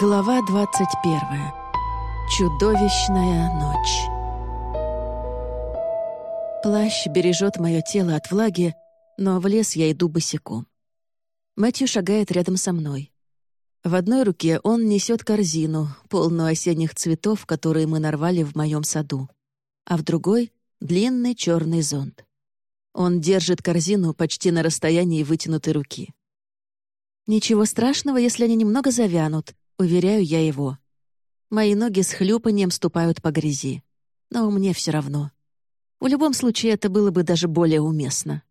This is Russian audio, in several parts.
Глава 21. Чудовищная ночь. Плащ бережет мое тело от влаги, но в лес я иду босиком. Мэтью шагает рядом со мной. В одной руке он несет корзину, полную осенних цветов, которые мы нарвали в моем саду, а в другой — длинный черный зонт. Он держит корзину почти на расстоянии вытянутой руки. «Ничего страшного, если они немного завянут», Уверяю я его. Мои ноги с хлюпанием ступают по грязи. Но мне все равно. В любом случае, это было бы даже более уместно.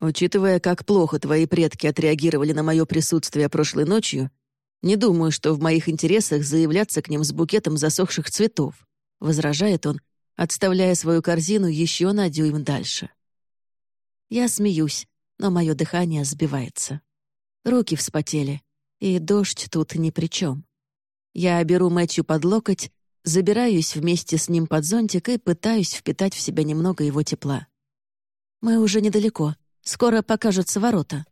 Учитывая, как плохо твои предки отреагировали на мое присутствие прошлой ночью, не думаю, что в моих интересах заявляться к ним с букетом засохших цветов», — возражает он, отставляя свою корзину еще на дюйм дальше. Я смеюсь, но мое дыхание сбивается. Руки вспотели. И дождь тут ни при чем. Я беру Мэтью под локоть, забираюсь вместе с ним под зонтик и пытаюсь впитать в себя немного его тепла. Мы уже недалеко, скоро покажутся ворота.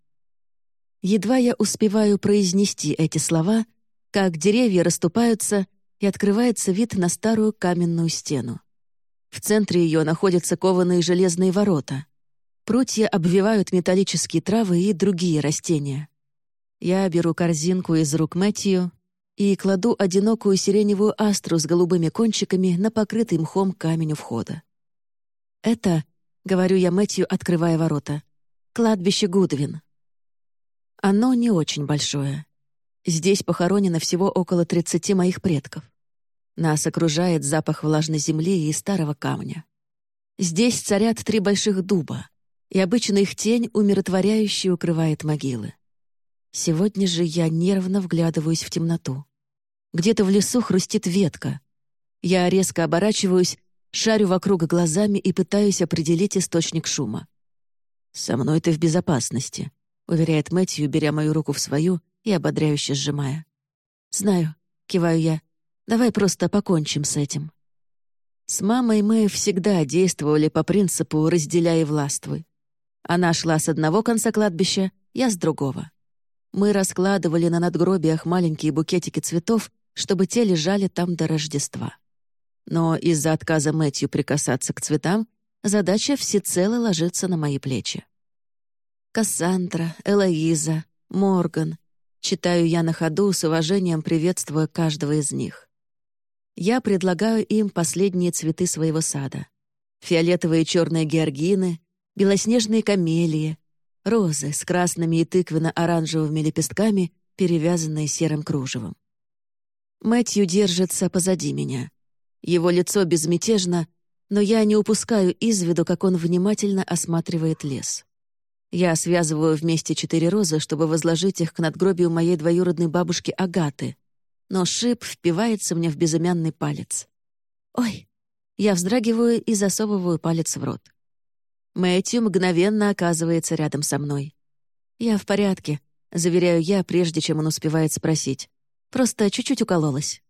Едва я успеваю произнести эти слова, как деревья расступаются, и открывается вид на старую каменную стену. В центре ее находятся кованые железные ворота. Прутья обвивают металлические травы и другие растения. Я беру корзинку из рук Мэтью и кладу одинокую сиреневую астру с голубыми кончиками на покрытый мхом камень у входа. «Это», — говорю я Мэтью, открывая ворота, — «кладбище Гудвин». Оно не очень большое. Здесь похоронено всего около 30 моих предков. Нас окружает запах влажной земли и старого камня. Здесь царят три больших дуба, и обычно их тень умиротворяюще укрывает могилы. Сегодня же я нервно вглядываюсь в темноту. Где-то в лесу хрустит ветка. Я резко оборачиваюсь, шарю вокруг глазами и пытаюсь определить источник шума. «Со мной ты в безопасности», — уверяет Мэтью, беря мою руку в свою и ободряюще сжимая. «Знаю», — киваю я. «Давай просто покончим с этим». С мамой мы всегда действовали по принципу «разделяй и властвуй». Она шла с одного конца кладбища, я с другого. Мы раскладывали на надгробиях маленькие букетики цветов, чтобы те лежали там до Рождества. Но из-за отказа Мэтью прикасаться к цветам задача всецело ложится на мои плечи. Кассандра, Элоиза, Морган. Читаю я на ходу, с уважением приветствуя каждого из них. Я предлагаю им последние цветы своего сада. Фиолетовые черные георгины, белоснежные камелии, розы с красными и тыквенно-оранжевыми лепестками, перевязанные серым кружевом. Мэтью держится позади меня. Его лицо безмятежно, но я не упускаю из виду, как он внимательно осматривает лес. Я связываю вместе четыре розы, чтобы возложить их к надгробию моей двоюродной бабушки Агаты, но шип впивается мне в безымянный палец. «Ой!» Я вздрагиваю и засовываю палец в рот. Мэтью мгновенно оказывается рядом со мной. «Я в порядке», — заверяю я, прежде чем он успевает спросить. «Просто чуть-чуть укололась».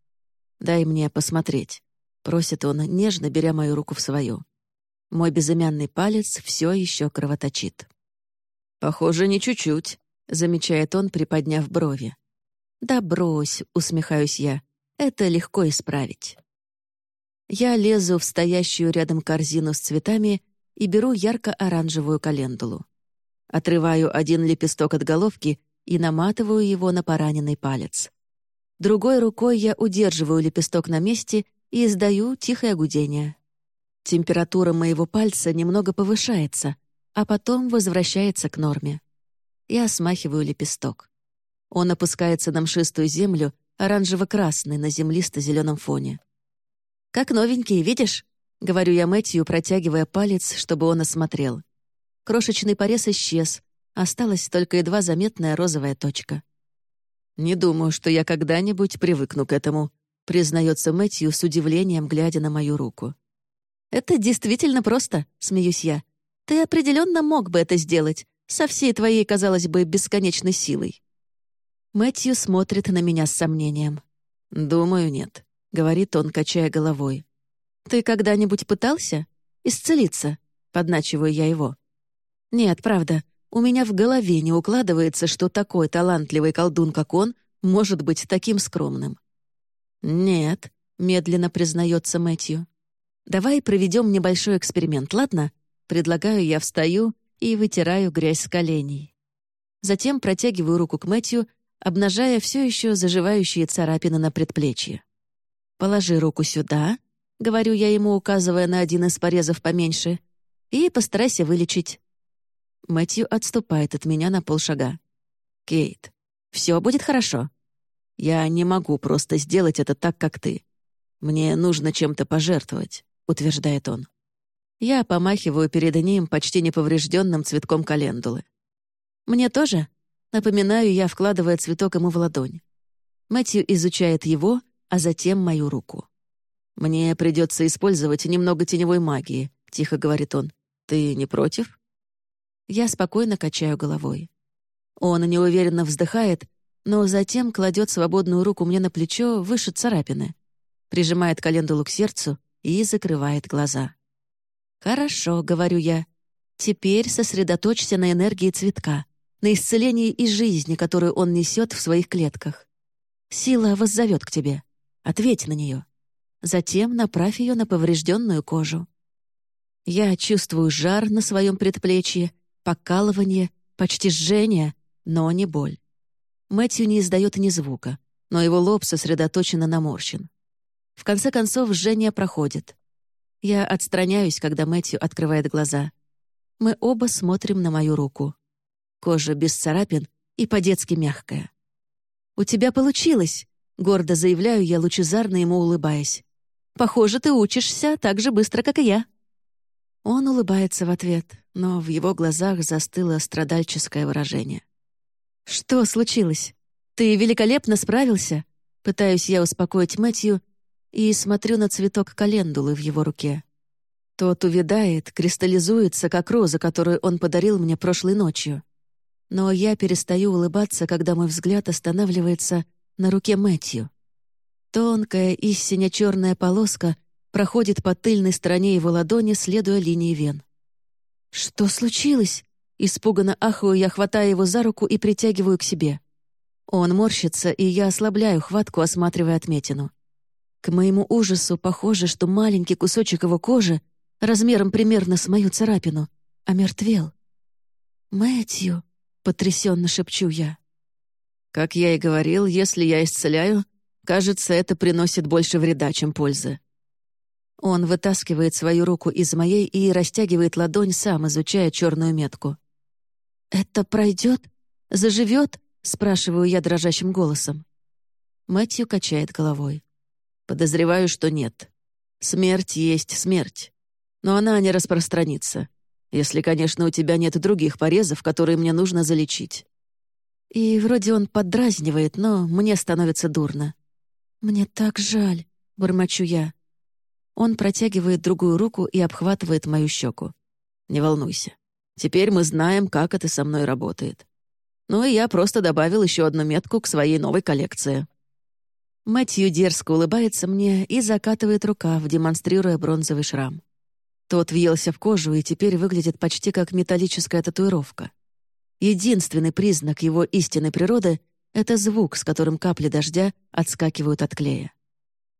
«Дай мне посмотреть», — просит он, нежно беря мою руку в свою. Мой безымянный палец все еще кровоточит. «Похоже, не чуть-чуть», — замечает он, приподняв брови. «Да брось», — усмехаюсь я, — «это легко исправить». Я лезу в стоящую рядом корзину с цветами и беру ярко-оранжевую календулу. Отрываю один лепесток от головки и наматываю его на пораненный палец. Другой рукой я удерживаю лепесток на месте и издаю тихое гудение. Температура моего пальца немного повышается, а потом возвращается к норме. Я смахиваю лепесток. Он опускается на мшистую землю, оранжево-красный на землисто-зеленом фоне. «Как новенький, видишь?» — говорю я Мэтью, протягивая палец, чтобы он осмотрел. Крошечный порез исчез, осталась только едва заметная розовая точка. «Не думаю, что я когда-нибудь привыкну к этому», — признается Мэтью с удивлением, глядя на мою руку. «Это действительно просто», — смеюсь я. «Ты определенно мог бы это сделать, со всей твоей, казалось бы, бесконечной силой». Мэтью смотрит на меня с сомнением. «Думаю, нет», — говорит он, качая головой. «Ты когда-нибудь пытался? Исцелиться?» — подначиваю я его. «Нет, правда, у меня в голове не укладывается, что такой талантливый колдун, как он, может быть таким скромным? «Нет», — медленно признается Мэтью. «Давай проведем небольшой эксперимент, ладно?» Предлагаю, я встаю и вытираю грязь с коленей. Затем протягиваю руку к Мэтью, обнажая все еще заживающие царапины на предплечье. «Положи руку сюда», — говорю я ему, указывая на один из порезов поменьше, «и постарайся вылечить». Мэтью отступает от меня на полшага. «Кейт, все будет хорошо. Я не могу просто сделать это так, как ты. Мне нужно чем-то пожертвовать», — утверждает он. Я помахиваю перед ним почти неповрежденным цветком календулы. «Мне тоже?» Напоминаю я, вкладывая цветок ему в ладонь. Мэтью изучает его, а затем мою руку. «Мне придется использовать немного теневой магии», — тихо говорит он. «Ты не против?» Я спокойно качаю головой. Он неуверенно вздыхает, но затем кладет свободную руку мне на плечо выше царапины, прижимает календулу к сердцу и закрывает глаза. «Хорошо», — говорю я. «Теперь сосредоточься на энергии цветка, на исцелении и жизни, которую он несет в своих клетках. Сила воззовет к тебе. Ответь на нее. Затем направь ее на поврежденную кожу. Я чувствую жар на своем предплечье, покалывание, почти жжение, но не боль. Мэтью не издает ни звука, но его лоб сосредоточенно наморщен. В конце концов, жжение проходит. Я отстраняюсь, когда Мэтью открывает глаза. Мы оба смотрим на мою руку. Кожа без царапин и по-детски мягкая. «У тебя получилось!» — гордо заявляю я, лучезарно ему улыбаясь. «Похоже, ты учишься так же быстро, как и я». Он улыбается в ответ, но в его глазах застыло страдальческое выражение. «Что случилось? Ты великолепно справился?» Пытаюсь я успокоить Мэтью, и смотрю на цветок календулы в его руке. Тот увядает, кристаллизуется, как роза, которую он подарил мне прошлой ночью. Но я перестаю улыбаться, когда мой взгляд останавливается на руке Мэтью. Тонкая и сине-черная полоска проходит по тыльной стороне его ладони, следуя линии вен. «Что случилось?» Испуганно ахую я, хватаю его за руку и притягиваю к себе. Он морщится, и я ослабляю хватку, осматривая отметину. К моему ужасу похоже, что маленький кусочек его кожи, размером примерно с мою царапину, омертвел. «Мэтью», — потрясенно шепчу я. «Как я и говорил, если я исцеляю, кажется, это приносит больше вреда, чем пользы». Он вытаскивает свою руку из моей и растягивает ладонь, сам изучая черную метку. «Это пройдет? Заживет?» — спрашиваю я дрожащим голосом. Мэтью качает головой. Подозреваю, что нет. Смерть есть смерть. Но она не распространится. Если, конечно, у тебя нет других порезов, которые мне нужно залечить. И вроде он поддразнивает, но мне становится дурно. «Мне так жаль», — бормочу я. Он протягивает другую руку и обхватывает мою щеку. «Не волнуйся. Теперь мы знаем, как это со мной работает. Ну и я просто добавил еще одну метку к своей новой коллекции». Мэтью дерзко улыбается мне и закатывает рукав, демонстрируя бронзовый шрам. Тот въелся в кожу и теперь выглядит почти как металлическая татуировка. Единственный признак его истинной природы — это звук, с которым капли дождя отскакивают от клея.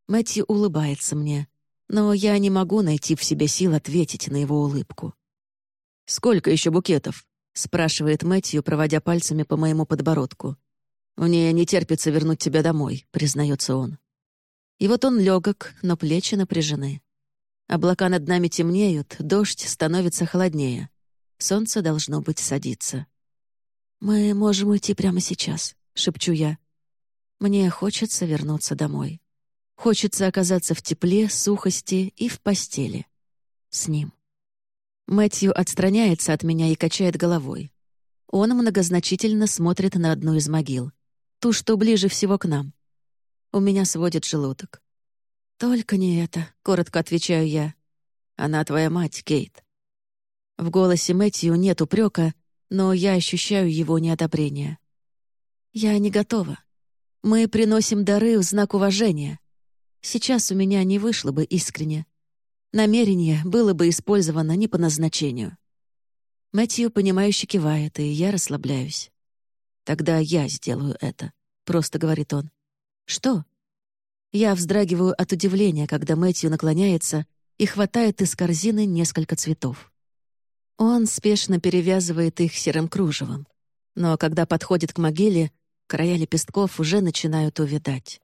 Мэтью улыбается мне, но я не могу найти в себе сил ответить на его улыбку. «Сколько еще букетов?» — спрашивает Мэтью, проводя пальцами по моему подбородку. «Мне не терпится вернуть тебя домой», — признается он. И вот он легок, но плечи напряжены. Облака над нами темнеют, дождь становится холоднее. Солнце должно быть садиться. «Мы можем уйти прямо сейчас», — шепчу я. Мне хочется вернуться домой. Хочется оказаться в тепле, сухости и в постели. С ним. Мэтью отстраняется от меня и качает головой. Он многозначительно смотрит на одну из могил ту, что ближе всего к нам. У меня сводит желудок. «Только не это», — коротко отвечаю я. «Она твоя мать, Кейт». В голосе Мэтью нет упрека, но я ощущаю его неодобрение. «Я не готова. Мы приносим дары в знак уважения. Сейчас у меня не вышло бы искренне. Намерение было бы использовано не по назначению». Мэтью, понимающе кивает, и я расслабляюсь. Тогда я сделаю это. просто говорит он. «Что?» Я вздрагиваю от удивления, когда Мэтью наклоняется и хватает из корзины несколько цветов. Он спешно перевязывает их серым кружевом. Но когда подходит к могиле, края лепестков уже начинают увядать.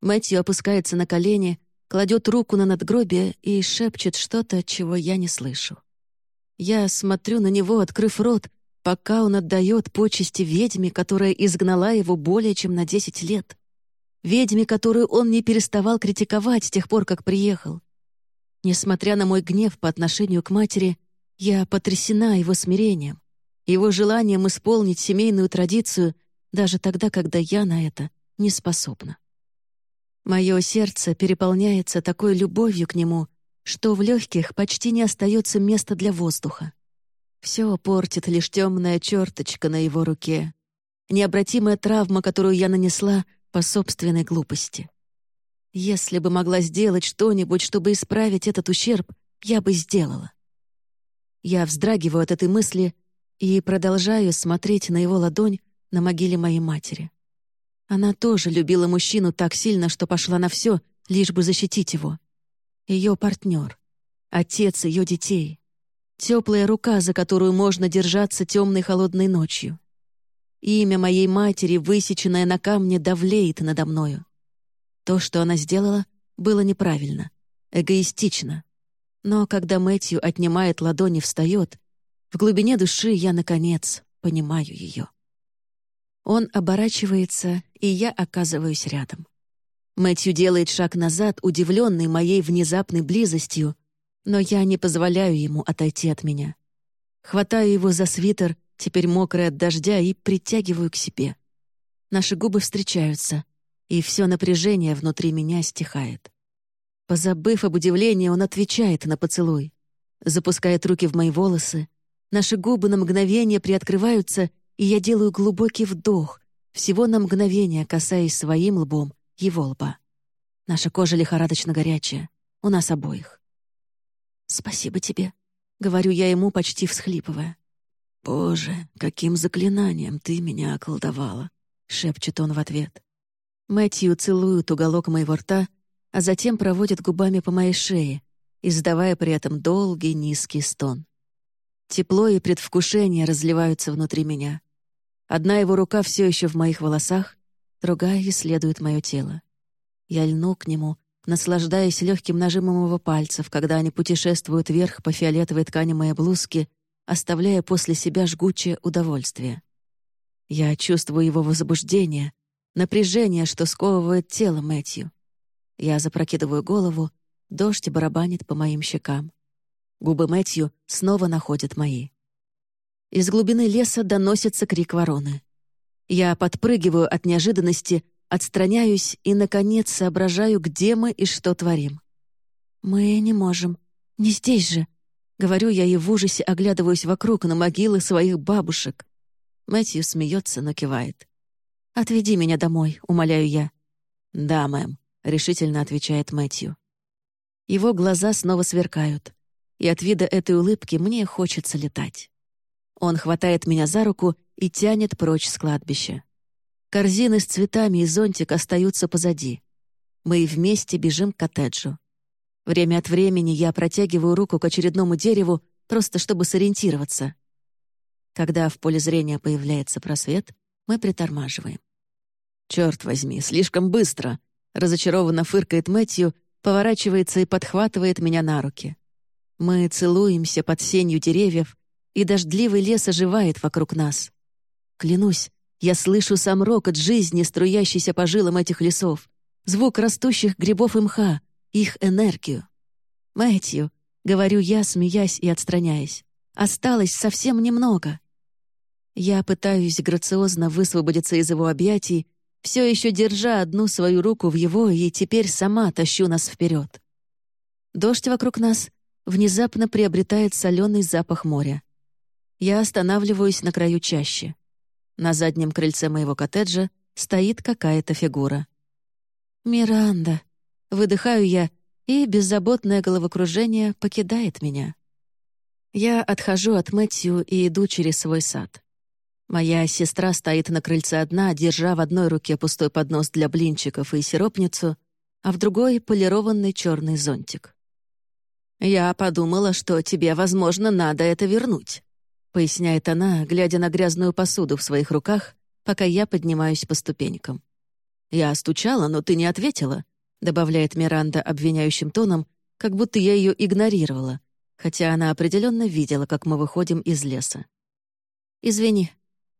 Мэтью опускается на колени, кладет руку на надгробие и шепчет что-то, чего я не слышу. Я смотрю на него, открыв рот, пока он отдает почести ведьме, которая изгнала его более чем на десять лет. Ведьме, которую он не переставал критиковать с тех пор, как приехал. Несмотря на мой гнев по отношению к матери, я потрясена его смирением, его желанием исполнить семейную традицию даже тогда, когда я на это не способна. Мое сердце переполняется такой любовью к нему, что в легких почти не остается места для воздуха. Все портит лишь темная черточка на его руке, необратимая травма, которую я нанесла по собственной глупости. Если бы могла сделать что-нибудь, чтобы исправить этот ущерб, я бы сделала. Я вздрагиваю от этой мысли и продолжаю смотреть на его ладонь на могиле моей матери. Она тоже любила мужчину так сильно, что пошла на все, лишь бы защитить его. Ее партнер, отец ее детей, теплая рука, за которую можно держаться темной холодной ночью. Имя моей матери, высеченное на камне, давлеет надо мною. То, что она сделала, было неправильно, эгоистично. Но когда Мэтью отнимает ладони встает, в глубине души я, наконец, понимаю ее. Он оборачивается, и я оказываюсь рядом. Мэтью делает шаг назад, удивленный моей внезапной близостью, но я не позволяю ему отойти от меня. Хватаю его за свитер, теперь мокрый от дождя, и притягиваю к себе. Наши губы встречаются, и все напряжение внутри меня стихает. Позабыв об удивлении, он отвечает на поцелуй. Запускает руки в мои волосы. Наши губы на мгновение приоткрываются, и я делаю глубокий вдох, всего на мгновение касаясь своим лбом его лба. Наша кожа лихорадочно горячая, у нас обоих. «Спасибо тебе», — говорю я ему, почти всхлипывая. «Боже, каким заклинанием ты меня околдовала», — шепчет он в ответ. Мэтью целует уголок моего рта, а затем проводит губами по моей шее, издавая при этом долгий низкий стон. Тепло и предвкушение разливаются внутри меня. Одна его рука все еще в моих волосах, другая исследует мое тело. Я льну к нему, наслаждаясь легким нажимом его пальцев, когда они путешествуют вверх по фиолетовой ткани моей блузки, оставляя после себя жгучее удовольствие. Я чувствую его возбуждение, напряжение, что сковывает тело Мэтью. Я запрокидываю голову, дождь барабанит по моим щекам. Губы Мэтью снова находят мои. Из глубины леса доносится крик вороны. Я подпрыгиваю от неожиданности, отстраняюсь и, наконец, соображаю, где мы и что творим. «Мы не можем. Не здесь же», — говорю я и в ужасе оглядываюсь вокруг на могилы своих бабушек. Мэтью смеется, но кивает. «Отведи меня домой», — умоляю я. «Да, мэм», — решительно отвечает Мэтью. Его глаза снова сверкают, и от вида этой улыбки мне хочется летать. Он хватает меня за руку и тянет прочь с кладбища. Корзины с цветами и зонтик остаются позади. Мы вместе бежим к коттеджу. Время от времени я протягиваю руку к очередному дереву, просто чтобы сориентироваться. Когда в поле зрения появляется просвет, мы притормаживаем. «Черт возьми, слишком быстро!» Разочарованно фыркает Мэтью, поворачивается и подхватывает меня на руки. Мы целуемся под сенью деревьев, и дождливый лес оживает вокруг нас. Клянусь, я слышу сам рок от жизни, струящийся по жилам этих лесов, звук растущих грибов и мха, их энергию. «Мэтью», — говорю я, смеясь и отстраняясь, — «осталось совсем немного». Я пытаюсь грациозно высвободиться из его объятий, все еще держа одну свою руку в его, и теперь сама тащу нас вперед. Дождь вокруг нас внезапно приобретает соленый запах моря. Я останавливаюсь на краю чащи. На заднем крыльце моего коттеджа стоит какая-то фигура. «Миранда!» Выдыхаю я, и беззаботное головокружение покидает меня. Я отхожу от Мэтью и иду через свой сад. Моя сестра стоит на крыльце одна, держа в одной руке пустой поднос для блинчиков и сиропницу, а в другой — полированный черный зонтик. «Я подумала, что тебе, возможно, надо это вернуть», — поясняет она, глядя на грязную посуду в своих руках, пока я поднимаюсь по ступенькам. «Я стучала, но ты не ответила», — добавляет Миранда обвиняющим тоном, как будто я ее игнорировала, хотя она определенно видела, как мы выходим из леса. «Извини,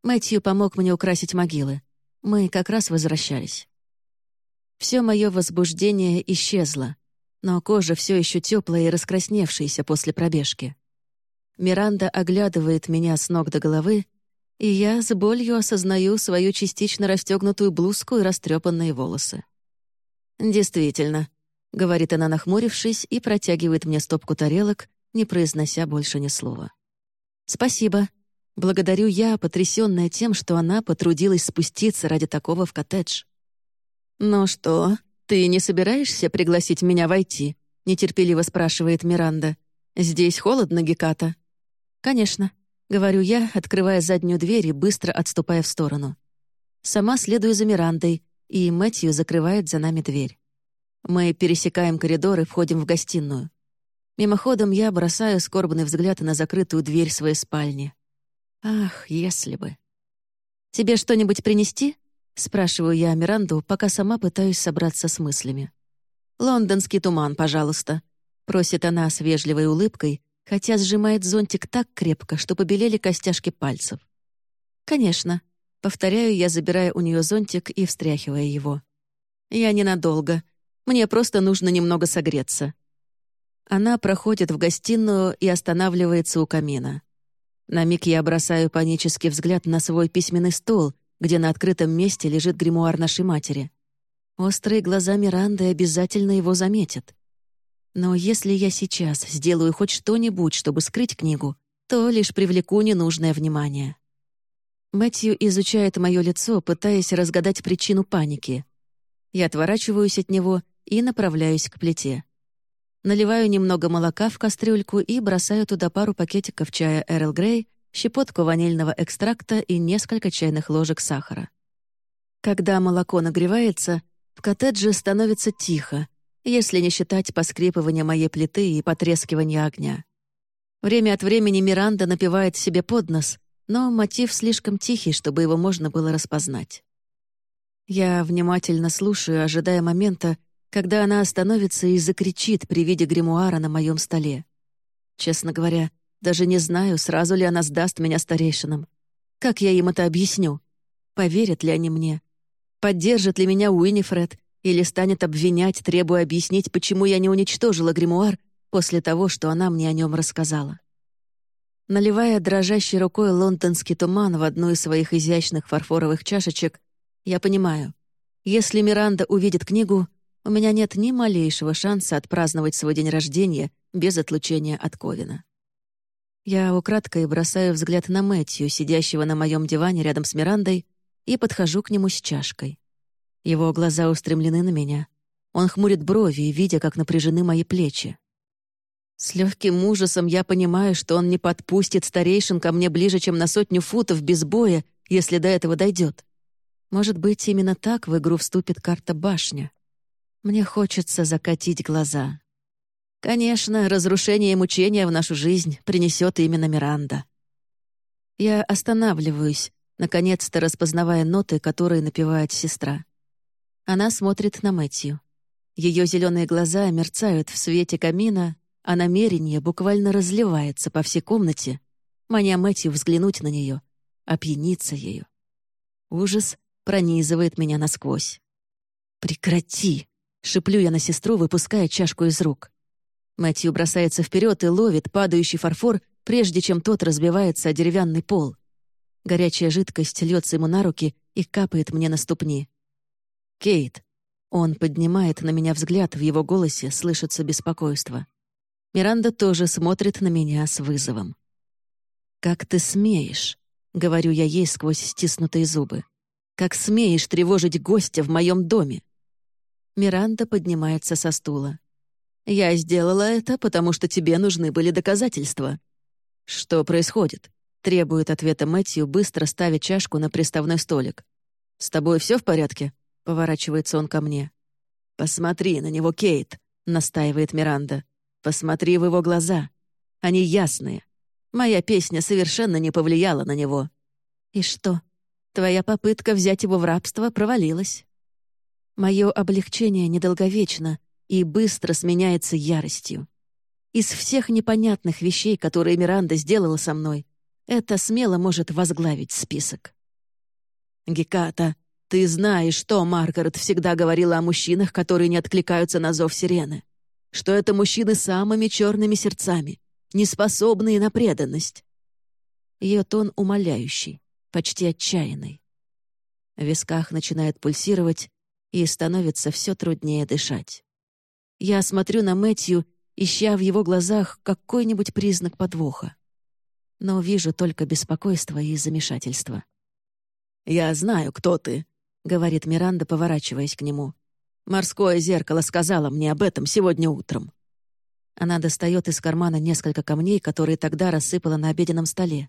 Мэтью помог мне украсить могилы. Мы как раз возвращались». Все мое возбуждение исчезло, но кожа все еще теплая и раскрасневшаяся после пробежки. Миранда оглядывает меня с ног до головы, и я с болью осознаю свою частично расстегнутую блузку и растрепанные волосы. «Действительно», — говорит она, нахмурившись, и протягивает мне стопку тарелок, не произнося больше ни слова. «Спасибо», Благодарю я, потрясённая тем, что она потрудилась спуститься ради такого в коттедж. «Ну что, ты не собираешься пригласить меня войти?» — нетерпеливо спрашивает Миранда. «Здесь холодно, Геката?» «Конечно», — говорю я, открывая заднюю дверь и быстро отступая в сторону. Сама следую за Мирандой, и Мэтью закрывает за нами дверь. Мы пересекаем коридор и входим в гостиную. Мимоходом я бросаю скорбный взгляд на закрытую дверь своей спальни. Ах, если бы. «Тебе что-нибудь принести?» — спрашиваю я Миранду, пока сама пытаюсь собраться с мыслями. «Лондонский туман, пожалуйста», — просит она с вежливой улыбкой, хотя сжимает зонтик так крепко, что побелели костяшки пальцев. «Конечно», — повторяю я, забирая у нее зонтик и встряхивая его. «Я ненадолго. Мне просто нужно немного согреться». Она проходит в гостиную и останавливается у камина. На миг я бросаю панический взгляд на свой письменный стол, где на открытом месте лежит гримуар нашей матери. Острые глаза Миранды обязательно его заметят. Но если я сейчас сделаю хоть что-нибудь, чтобы скрыть книгу, то лишь привлеку ненужное внимание. Мэтью изучает мое лицо, пытаясь разгадать причину паники. Я отворачиваюсь от него и направляюсь к плите. Наливаю немного молока в кастрюльку и бросаю туда пару пакетиков чая Эрл Грей, щепотку ванильного экстракта и несколько чайных ложек сахара. Когда молоко нагревается, в коттедже становится тихо, если не считать поскрипывания моей плиты и потрескивания огня. Время от времени Миранда напевает себе под нос, но мотив слишком тихий, чтобы его можно было распознать. Я внимательно слушаю, ожидая момента, когда она остановится и закричит при виде гримуара на моем столе. Честно говоря, даже не знаю, сразу ли она сдаст меня старейшинам. Как я им это объясню? Поверят ли они мне? Поддержит ли меня Уинифред или станет обвинять, требуя объяснить, почему я не уничтожила гримуар после того, что она мне о нем рассказала? Наливая дрожащей рукой лондонский туман в одну из своих изящных фарфоровых чашечек, я понимаю, если Миранда увидит книгу, у меня нет ни малейшего шанса отпраздновать свой день рождения без отлучения от Ковина. Я украдкой бросаю взгляд на Мэтью, сидящего на моем диване рядом с Мирандой, и подхожу к нему с чашкой. Его глаза устремлены на меня. Он хмурит брови, видя, как напряжены мои плечи. С легким ужасом я понимаю, что он не подпустит старейшин ко мне ближе, чем на сотню футов без боя, если до этого дойдет. Может быть, именно так в игру вступит карта «Башня». Мне хочется закатить глаза. Конечно, разрушение и мучения в нашу жизнь принесет именно Миранда. Я останавливаюсь, наконец-то распознавая ноты, которые напевает сестра. Она смотрит на Мэтью. Ее зеленые глаза мерцают в свете камина, а намерение буквально разливается по всей комнате, маня Мэтью взглянуть на нее, опьяниться ею. Ужас пронизывает меня насквозь. «Прекрати!» Шиплю я на сестру, выпуская чашку из рук. Мэтью бросается вперед и ловит падающий фарфор, прежде чем тот разбивается о деревянный пол. Горячая жидкость льется ему на руки и капает мне на ступни. «Кейт!» Он поднимает на меня взгляд, в его голосе слышится беспокойство. Миранда тоже смотрит на меня с вызовом. «Как ты смеешь?» — говорю я ей сквозь стиснутые зубы. «Как смеешь тревожить гостя в моем доме?» Миранда поднимается со стула. «Я сделала это, потому что тебе нужны были доказательства». «Что происходит?» Требует ответа Мэтью, быстро ставя чашку на приставной столик. «С тобой все в порядке?» — поворачивается он ко мне. «Посмотри на него, Кейт», — настаивает Миранда. «Посмотри в его глаза. Они ясные. Моя песня совершенно не повлияла на него». «И что? Твоя попытка взять его в рабство провалилась». Мое облегчение недолговечно и быстро сменяется яростью. Из всех непонятных вещей, которые Миранда сделала со мной, это смело может возглавить список. «Геката, ты знаешь, что Маргарет всегда говорила о мужчинах, которые не откликаются на зов сирены. Что это мужчины с самыми черными сердцами, неспособные на преданность». Ее тон умоляющий, почти отчаянный. В висках начинает пульсировать, и становится все труднее дышать. Я смотрю на Мэтью, ища в его глазах какой-нибудь признак подвоха но вижу только беспокойство и замешательство. «Я знаю, кто ты», — говорит Миранда, поворачиваясь к нему. «Морское зеркало сказала мне об этом сегодня утром». Она достает из кармана несколько камней, которые тогда рассыпала на обеденном столе.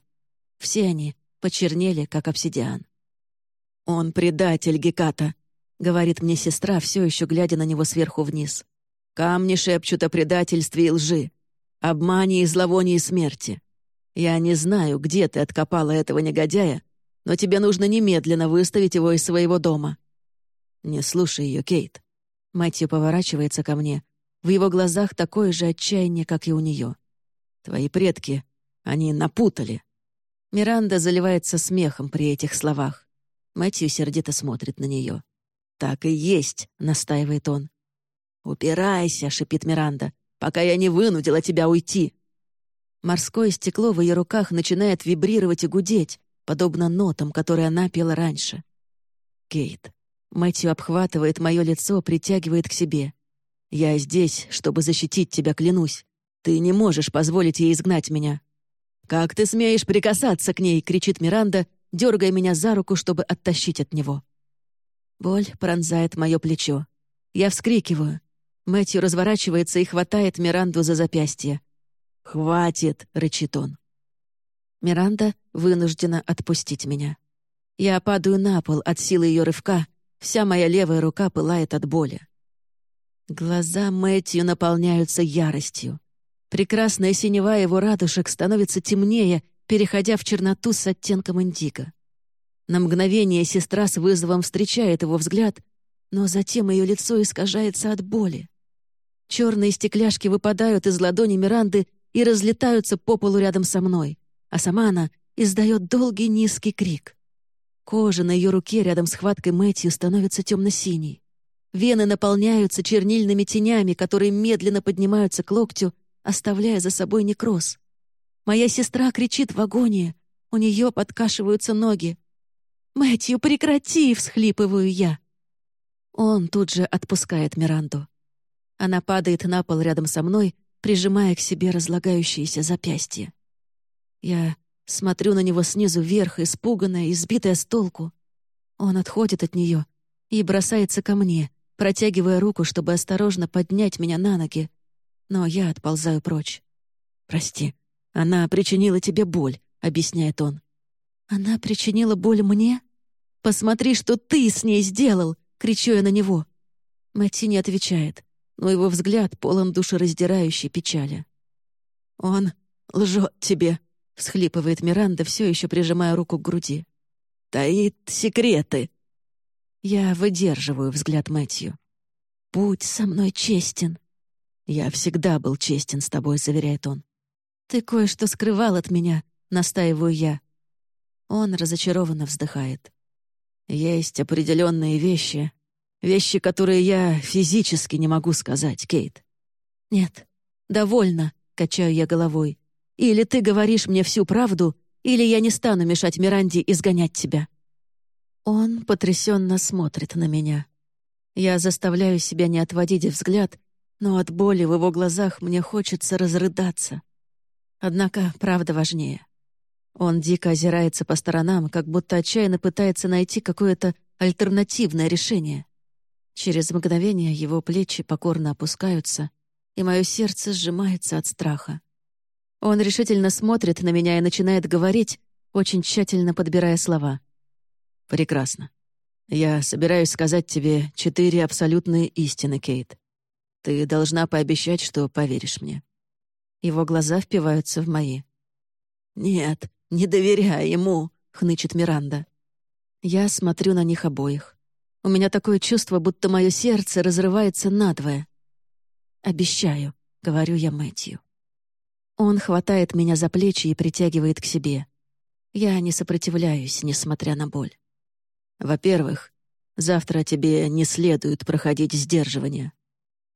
Все они почернели, как обсидиан. «Он предатель Геката», — говорит мне сестра, все еще глядя на него сверху вниз. «Камни шепчут о предательстве и лжи, обмане и зловонии смерти. Я не знаю, где ты откопала этого негодяя, но тебе нужно немедленно выставить его из своего дома». «Не слушай ее, Кейт». Мэтью поворачивается ко мне. В его глазах такое же отчаяние, как и у нее. «Твои предки, они напутали». Миранда заливается смехом при этих словах. Мэтью сердито смотрит на нее. «Так и есть», — настаивает он. «Упирайся», — шипит Миранда, «пока я не вынудила тебя уйти». Морское стекло в ее руках начинает вибрировать и гудеть, подобно нотам, которые она пела раньше. «Кейт». Мэтью обхватывает мое лицо, притягивает к себе. «Я здесь, чтобы защитить тебя, клянусь. Ты не можешь позволить ей изгнать меня». «Как ты смеешь прикасаться к ней?» — кричит Миранда, дергая меня за руку, чтобы оттащить от него. Боль пронзает мое плечо. Я вскрикиваю. Мэтью разворачивается и хватает Миранду за запястье. «Хватит!» — рычит он. Миранда вынуждена отпустить меня. Я падаю на пол от силы ее рывка, вся моя левая рука пылает от боли. Глаза Мэтью наполняются яростью. Прекрасная синева его радужек становится темнее, переходя в черноту с оттенком индиго. На мгновение сестра с вызовом встречает его взгляд, но затем ее лицо искажается от боли. Черные стекляшки выпадают из ладони Миранды и разлетаются по полу рядом со мной, а сама она издает долгий низкий крик. Кожа на ее руке рядом с хваткой Мэтью становится темно-синей. Вены наполняются чернильными тенями, которые медленно поднимаются к локтю, оставляя за собой некроз. Моя сестра кричит в агонии, у нее подкашиваются ноги. «Мэтью, прекрати!» — всхлипываю я. Он тут же отпускает Миранду. Она падает на пол рядом со мной, прижимая к себе разлагающееся запястье. Я смотрю на него снизу вверх, испуганная, избитая с толку. Он отходит от нее и бросается ко мне, протягивая руку, чтобы осторожно поднять меня на ноги. Но я отползаю прочь. «Прости, она причинила тебе боль», — объясняет он. «Она причинила боль мне? Посмотри, что ты с ней сделал!» — кричу я на него. Мэтти не отвечает но его взгляд полон душераздирающей печали. «Он лжет тебе», — всхлипывает Миранда, все еще прижимая руку к груди. «Таит секреты». Я выдерживаю взгляд Мэтью. «Будь со мной честен». «Я всегда был честен с тобой», — заверяет он. «Ты кое-что скрывал от меня», — настаиваю я. Он разочарованно вздыхает. «Есть определенные вещи, Вещи, которые я физически не могу сказать, Кейт. Нет, довольно, качаю я головой. Или ты говоришь мне всю правду, или я не стану мешать Миранде изгонять тебя. Он потрясенно смотрит на меня. Я заставляю себя не отводить взгляд, но от боли в его глазах мне хочется разрыдаться. Однако правда важнее. Он дико озирается по сторонам, как будто отчаянно пытается найти какое-то альтернативное решение. Через мгновение его плечи покорно опускаются, и мое сердце сжимается от страха. Он решительно смотрит на меня и начинает говорить, очень тщательно подбирая слова. «Прекрасно. Я собираюсь сказать тебе четыре абсолютные истины, Кейт. Ты должна пообещать, что поверишь мне». Его глаза впиваются в мои. «Нет, не доверяй ему», — хнычет Миранда. Я смотрю на них обоих. У меня такое чувство, будто мое сердце разрывается надвое. «Обещаю», — говорю я Мэтью. Он хватает меня за плечи и притягивает к себе. Я не сопротивляюсь, несмотря на боль. Во-первых, завтра тебе не следует проходить сдерживание.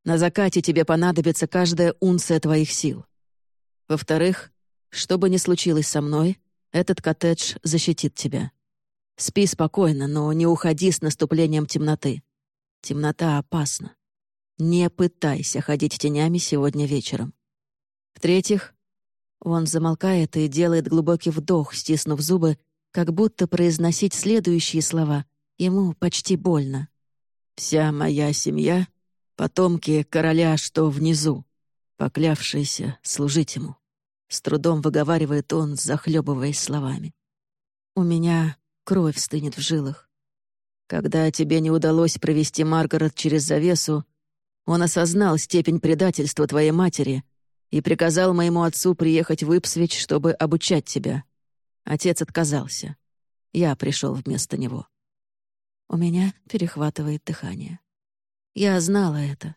На закате тебе понадобится каждая унция твоих сил. Во-вторых, что бы ни случилось со мной, этот коттедж защитит тебя. Спи спокойно, но не уходи с наступлением темноты. Темнота опасна. Не пытайся ходить тенями сегодня вечером. В-третьих, он замолкает и делает глубокий вдох, стиснув зубы, как будто произносить следующие слова ему почти больно. «Вся моя семья — потомки короля, что внизу, поклявшиеся служить ему». С трудом выговаривает он, захлебываясь словами. «У меня кровь стынет в жилах. Когда тебе не удалось провести Маргарет через завесу, он осознал степень предательства твоей матери и приказал моему отцу приехать в Ипсвич, чтобы обучать тебя. Отец отказался. Я пришел вместо него. У меня перехватывает дыхание. Я знала это.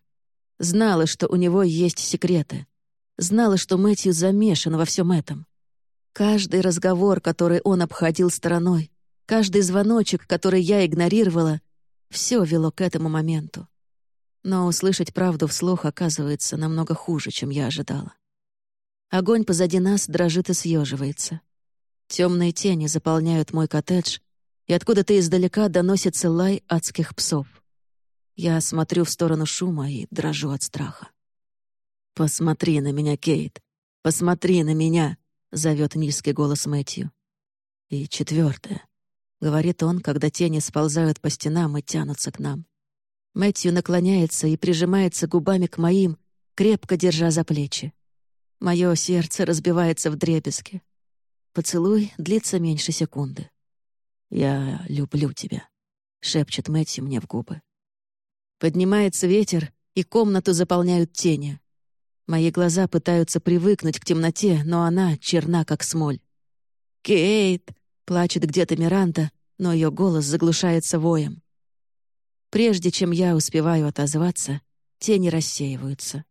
Знала, что у него есть секреты. Знала, что Мэтью замешан во всем этом. Каждый разговор, который он обходил стороной, каждый звоночек, который я игнорировала, все вело к этому моменту. Но услышать правду вслух оказывается намного хуже, чем я ожидала. Огонь позади нас дрожит и съеживается. Темные тени заполняют мой коттедж, и откуда-то издалека доносится лай адских псов. Я смотрю в сторону шума и дрожу от страха. «Посмотри на меня, Кейт! Посмотри на меня!» — зовет низкий голос Мэтью. И четвертое, говорит он, когда тени сползают по стенам и тянутся к нам. Мэтью наклоняется и прижимается губами к моим, крепко держа за плечи. Мое сердце разбивается в дребезги. Поцелуй длится меньше секунды. «Я люблю тебя», — шепчет Мэтью мне в губы. Поднимается ветер, и комнату заполняют тени. Мои глаза пытаются привыкнуть к темноте, но она черна, как смоль. «Кейт!» — плачет где-то Миранда, но ее голос заглушается воем. Прежде чем я успеваю отозваться, тени рассеиваются.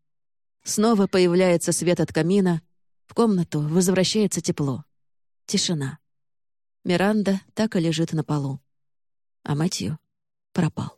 Снова появляется свет от камина, в комнату возвращается тепло. Тишина. Миранда так и лежит на полу. А Матью пропал.